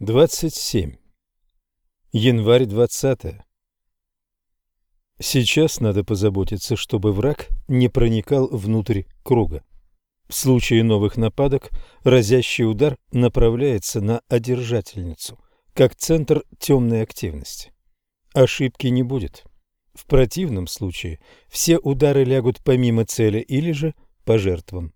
27. Январь 20. Сейчас надо позаботиться, чтобы враг не проникал внутрь круга. В случае новых нападок разящий удар направляется на одержательницу, как центр темной активности. Ошибки не будет. В противном случае все удары лягут помимо цели или же по жертвам.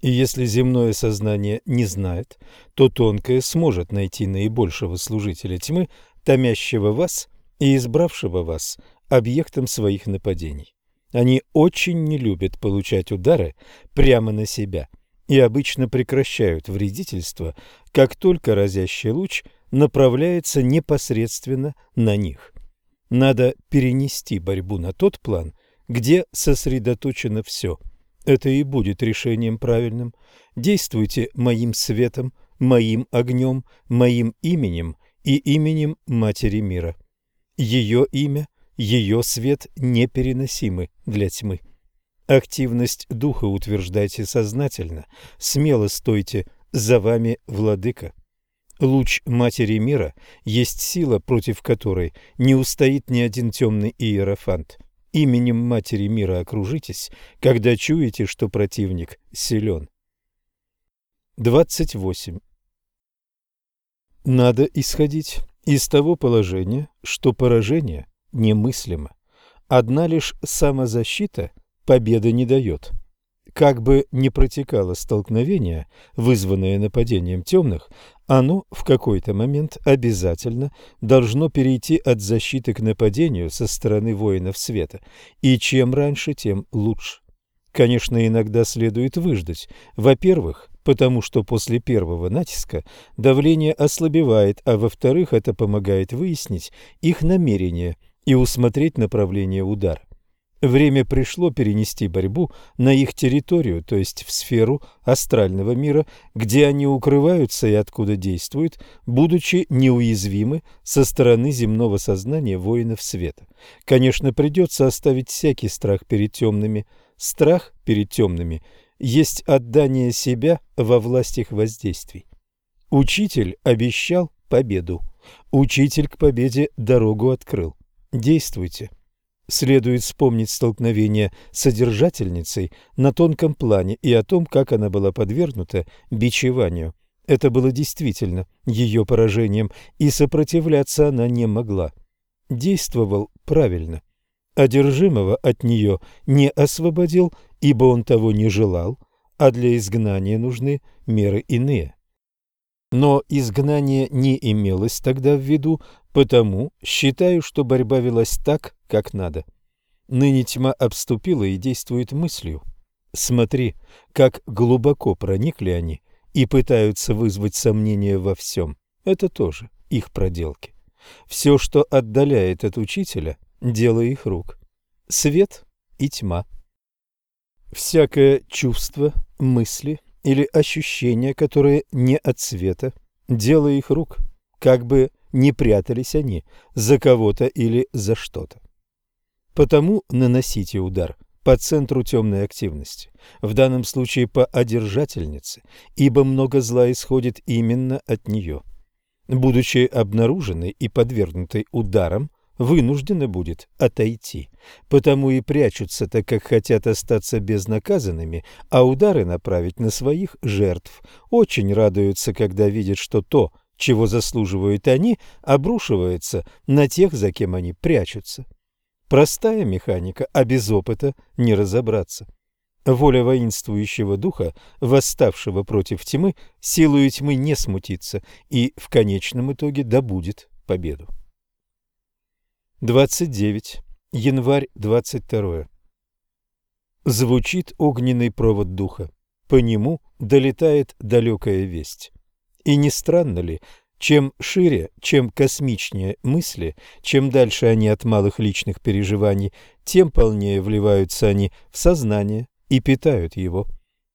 И если земное сознание не знает, то тонкое сможет найти наибольшего служителя тьмы, томящего вас и избравшего вас объектом своих нападений. Они очень не любят получать удары прямо на себя и обычно прекращают вредительство, как только разящий луч направляется непосредственно на них. Надо перенести борьбу на тот план, где сосредоточено все – это и будет решением правильным. Действуйте моим светом, моим огнем, моим именем и именем Матери мира. Ее имя, ее свет непереносимы для тьмы. Активность духа утверждайте сознательно, смело стойте, за вами владыка. Луч Матери мира есть сила, против которой не устоит ни один темный иерофант именем Матери Мира окружитесь, когда чуете, что противник силен. 28. Надо исходить из того положения, что поражение немыслимо. Одна лишь самозащита победы не дает. Как бы ни протекало столкновение, вызванное нападением темных, оно в какой-то момент обязательно должно перейти от защиты к нападению со стороны воинов света, и чем раньше, тем лучше. Конечно, иногда следует выждать. Во-первых, потому что после первого натиска давление ослабевает, а во-вторых, это помогает выяснить их намерения и усмотреть направление удара. Время пришло перенести борьбу на их территорию, то есть в сферу астрального мира, где они укрываются и откуда действуют, будучи неуязвимы со стороны земного сознания воинов света. Конечно, придется оставить всякий страх перед темными. Страх перед темными есть отдание себя во власть их воздействий. Учитель обещал победу. Учитель к победе дорогу открыл. Действуйте. Следует вспомнить столкновение с содержательницей на тонком плане и о том, как она была подвергнута бичеванию. Это было действительно ее поражением, и сопротивляться она не могла. Действовал правильно. Одержимого от нее не освободил, ибо он того не желал, а для изгнания нужны меры иные. Но изгнание не имелось тогда в виду, потому считаю, что борьба велась так, как надо. Ныне тьма обступила и действует мыслью. Смотри, как глубоко проникли они и пытаются вызвать сомнения во всем. Это тоже их проделки. Все, что отдаляет от учителя, дело их рук. Свет и тьма. Всякое чувство, мысли, или ощущения, которые не от света, дело их рук, как бы не прятались они за кого-то или за что-то. Потому наносите удар по центру темной активности, в данном случае по одержательнице, ибо много зла исходит именно от нее. Будучи обнаруженной и подвергнутой ударам, вынуждена будет отойти. Потому и прячутся, так как хотят остаться безнаказанными, а удары направить на своих жертв. Очень радуются, когда видят, что то, чего заслуживают они, обрушивается на тех, за кем они прячутся. Простая механика, а без опыта не разобраться. Воля воинствующего духа, восставшего против тьмы, силою тьмы не смутится и в конечном итоге добудет победу. 29. Январь 22. Звучит огненный провод духа. По нему долетает далекая весть. И не странно ли, чем шире, чем космичнее мысли, чем дальше они от малых личных переживаний, тем полнее вливаются они в сознание и питают его.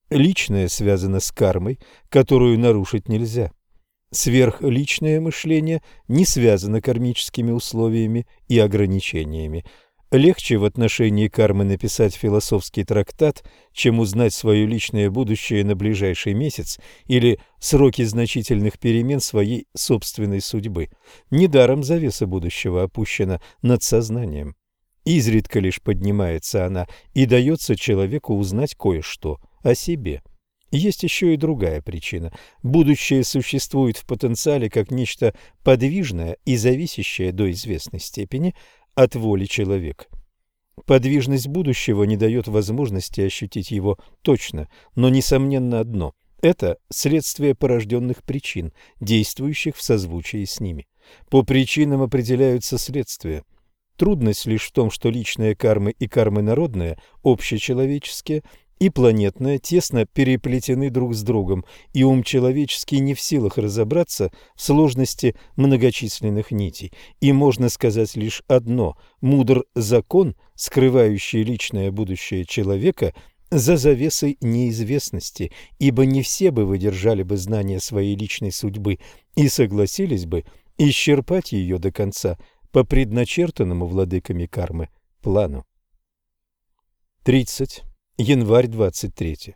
Личное связано с кармой, которую нарушить нельзя. Сверхличное мышление не связано кармическими условиями и ограничениями. Легче в отношении кармы написать философский трактат, чем узнать свое личное будущее на ближайший месяц или сроки значительных перемен своей собственной судьбы. Недаром завеса будущего опущена над сознанием. Изредка лишь поднимается она и дается человеку узнать кое-что о себе. Есть еще и другая причина. Будущее существует в потенциале как нечто подвижное и зависящее до известной степени от воли человека. Подвижность будущего не дает возможности ощутить его точно, но несомненно одно – это следствие порожденных причин, действующих в созвучии с ними. По причинам определяются следствия. Трудность лишь в том, что личные кармы и кармы народные, общечеловеческие – и планетное тесно переплетены друг с другом, и ум человеческий не в силах разобраться в сложности многочисленных нитей. И можно сказать лишь одно – мудр закон, скрывающий личное будущее человека за завесой неизвестности, ибо не все бы выдержали бы знания своей личной судьбы и согласились бы исчерпать ее до конца по предначертанному владыками кармы плану. 30. Январь 23.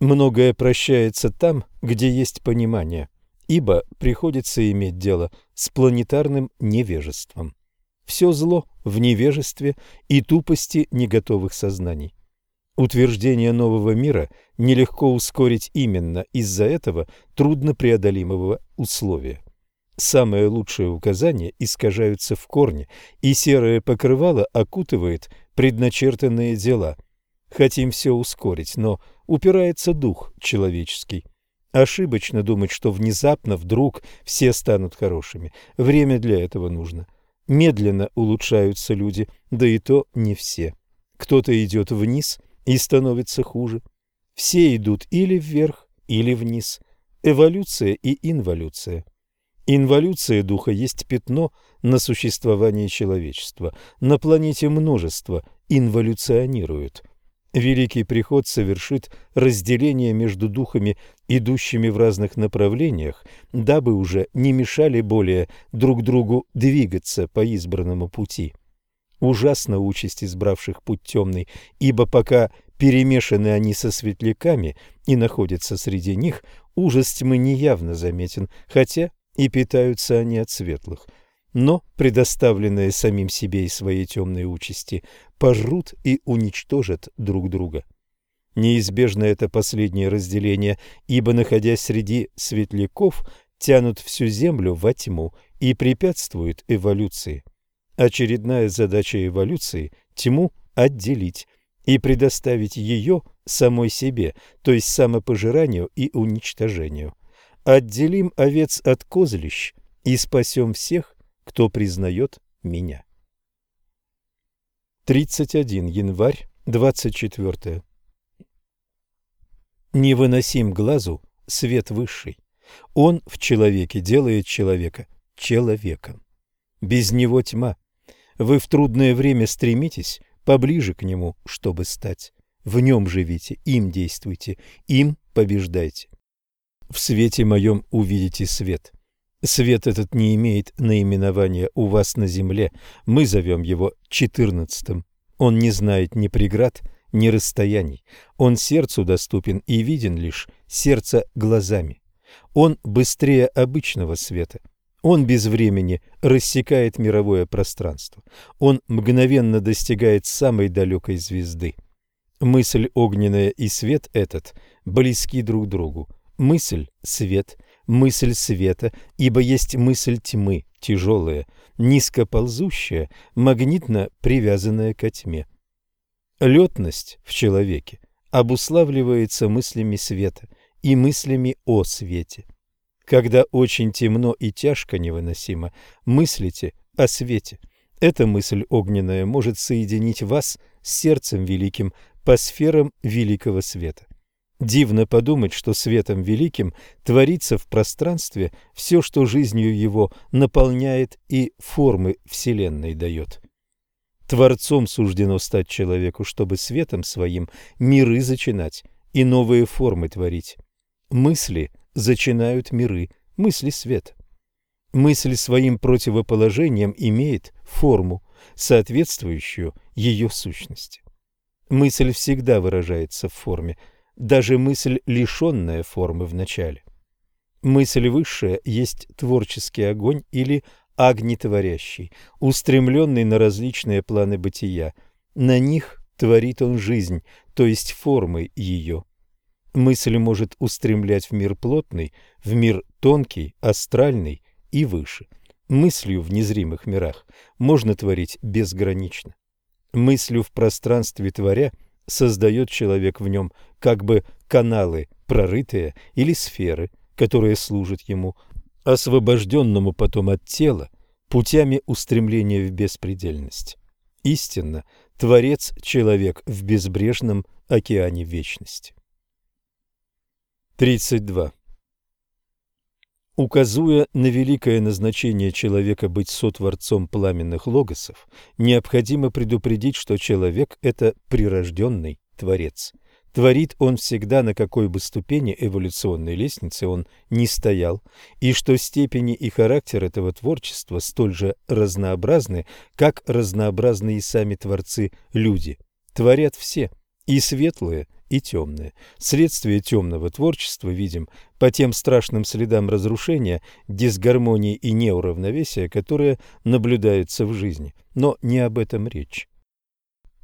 Многое прощается там, где есть понимание, ибо приходится иметь дело с планетарным невежеством. Все зло в невежестве и тупости неготовых сознаний. Утверждение нового мира нелегко ускорить именно из-за этого труднопреодолимого условия. Самые лучшие указания искажаются в корне, и серое покрывало окутывает предначертанные дела. Хотим все ускорить, но упирается дух человеческий. Ошибочно думать, что внезапно, вдруг все станут хорошими. Время для этого нужно. Медленно улучшаются люди, да и то не все. Кто-то идет вниз и становится хуже. Все идут или вверх, или вниз. Эволюция и инволюция. Инволюция духа есть пятно на существование человечества. На планете множество инволюционируют. Великий приход совершит разделение между духами, идущими в разных направлениях, дабы уже не мешали более друг другу двигаться по избранному пути. Ужасна участь избравших путь темный, ибо пока перемешаны они со светляками и находятся среди них, ужас тьмы неявно заметен, хотя и питаются они от светлых. Но, предоставленные самим себе и своей темной участи, пожрут и уничтожат друг друга. Неизбежно это последнее разделение, ибо, находясь среди светляков, тянут всю землю во тьму и препятствуют эволюции. Очередная задача эволюции – тьму отделить и предоставить ее самой себе, то есть самопожиранию и уничтожению. Отделим овец от козлищ и спасем всех, кто признает меня. 31 январь, 24. Невыносим глазу свет высший. Он в человеке делает человека человеком. Без него тьма. Вы в трудное время стремитесь поближе к нему, чтобы стать. В нем живите, им действуйте, им побеждайте. В свете моем увидите свет. Свет этот не имеет наименования у вас на земле. Мы зовем его четырнадцатым. Он не знает ни преград, ни расстояний. Он сердцу доступен и виден лишь сердце глазами. Он быстрее обычного света. Он без времени рассекает мировое пространство. Он мгновенно достигает самой далекой звезды. Мысль огненная и свет этот близки друг другу мысль – свет, мысль света, ибо есть мысль тьмы, тяжелая, низкоползущая, магнитно привязанная ко тьме. Летность в человеке обуславливается мыслями света и мыслями о свете. Когда очень темно и тяжко невыносимо, мыслите о свете. Эта мысль огненная может соединить вас с сердцем великим по сферам великого света. Дивно подумать, что светом великим творится в пространстве все, что жизнью его наполняет и формы Вселенной дает. Творцом суждено стать человеку, чтобы светом своим миры зачинать и новые формы творить. Мысли зачинают миры, мысли свет. Мысль своим противоположением имеет форму, соответствующую ее сущности. Мысль всегда выражается в форме, даже мысль, лишенная формы в начале. Мысль высшая есть творческий огонь или огнетворящий, устремленный на различные планы бытия. На них творит он жизнь, то есть формы ее. Мысль может устремлять в мир плотный, в мир тонкий, астральный и выше. Мыслью в незримых мирах можно творить безгранично. Мыслью в пространстве творя создает человек в нем как бы каналы прорытые или сферы – которые служат ему, освобожденному потом от тела, путями устремления в беспредельность. Истинно, Творец – человек в безбрежном океане вечности. 32. Указуя на великое назначение человека быть сотворцом пламенных логосов, необходимо предупредить, что человек – это прирожденный Творец – Творит он всегда, на какой бы ступени эволюционной лестницы он ни стоял, и что степени и характер этого творчества столь же разнообразны, как разнообразны и сами творцы-люди. Творят все, и светлые, и темные. Следствие темного творчества видим по тем страшным следам разрушения, дисгармонии и неуравновесия, которые наблюдаются в жизни. Но не об этом речь.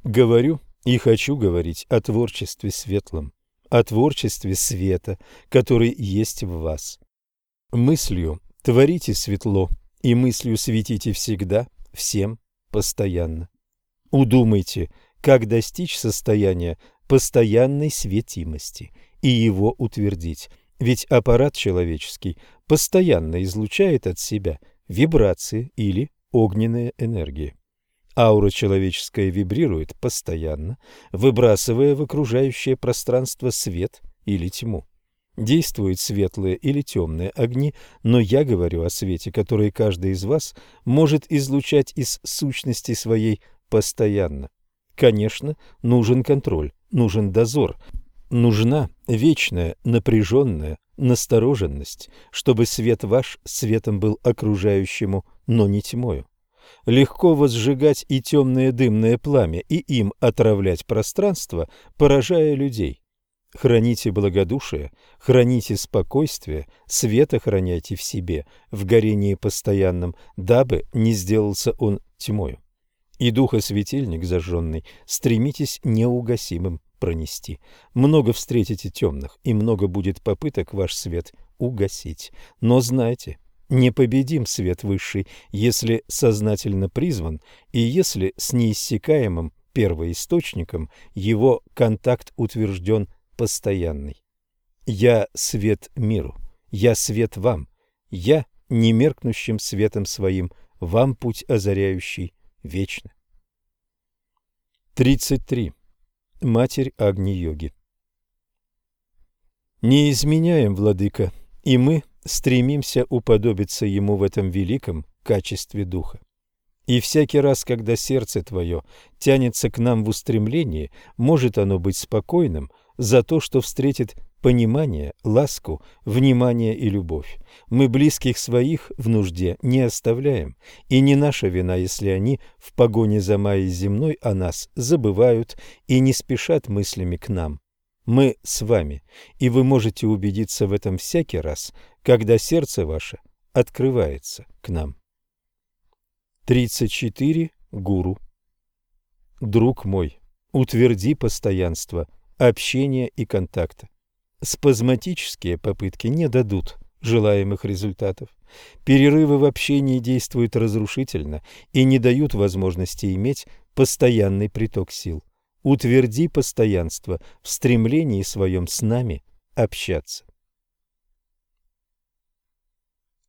Говорю и хочу говорить о творчестве светлом, о творчестве света, который есть в вас. Мыслью творите светло, и мыслью светите всегда, всем, постоянно. Удумайте, как достичь состояния постоянной светимости и его утвердить, ведь аппарат человеческий постоянно излучает от себя вибрации или огненные энергии. Аура человеческая вибрирует постоянно, выбрасывая в окружающее пространство свет или тьму. Действуют светлые или темные огни, но я говорю о свете, который каждый из вас может излучать из сущности своей постоянно. Конечно, нужен контроль, нужен дозор, нужна вечная напряженная настороженность, чтобы свет ваш светом был окружающему, но не тьмою легко возжигать и темное дымное пламя, и им отравлять пространство, поражая людей. Храните благодушие, храните спокойствие, свет охраняйте в себе, в горении постоянном, дабы не сделался он тьмою. И духосветильник зажженный стремитесь неугасимым пронести. Много встретите темных, и много будет попыток ваш свет угасить. Но знайте, непобедим свет высший, если сознательно призван и если с неиссякаемым первоисточником его контакт утвержден постоянный. Я свет миру, я свет вам, я немеркнущим светом своим, вам путь озаряющий вечно. 33. Матерь Агни-йоги Не изменяем, владыка, и мы стремимся уподобиться Ему в этом великом качестве Духа. И всякий раз, когда сердце твое тянется к нам в устремлении, может оно быть спокойным за то, что встретит понимание, ласку, внимание и любовь. Мы близких своих в нужде не оставляем, и не наша вина, если они в погоне за Майей земной о нас забывают и не спешат мыслями к нам. Мы с вами, и вы можете убедиться в этом всякий раз, когда сердце ваше открывается к нам. 34. Гуру. Друг мой, утверди постоянство, общения и контакта. Спазматические попытки не дадут желаемых результатов. Перерывы в общении действуют разрушительно и не дают возможности иметь постоянный приток сил. Утверди постоянство в стремлении своем с нами общаться.